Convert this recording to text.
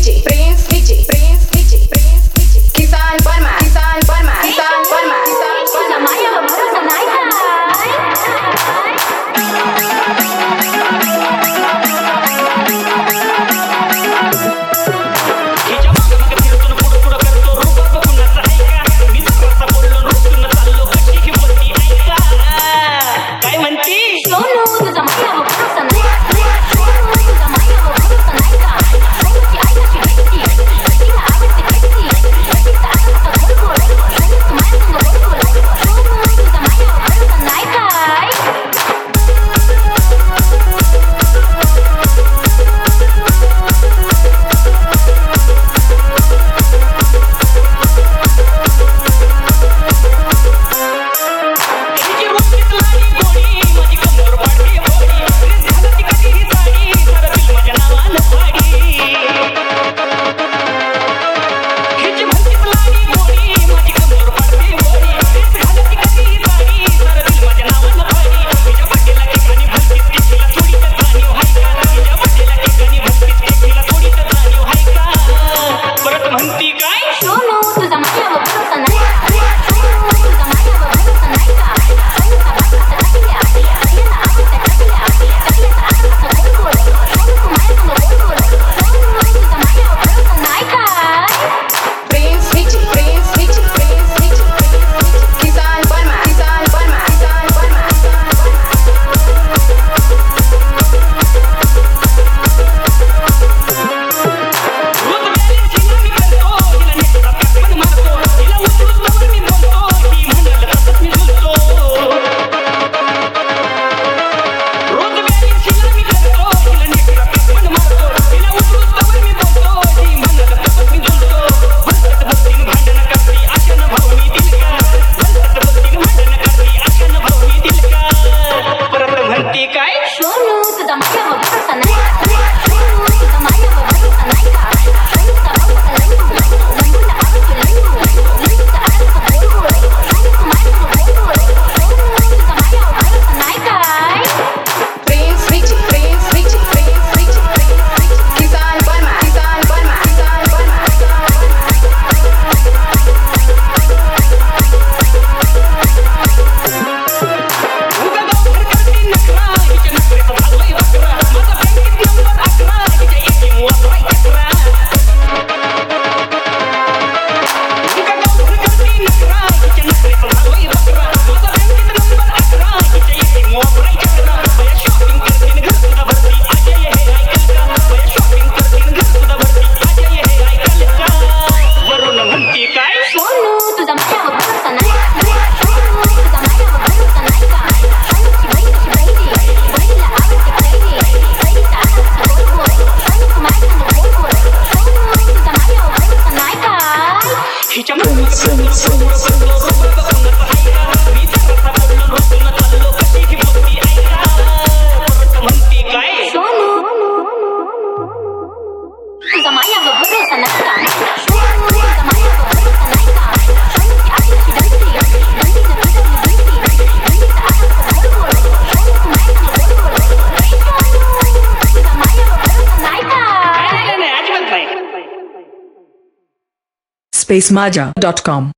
DJ, innocence. spacemaja.com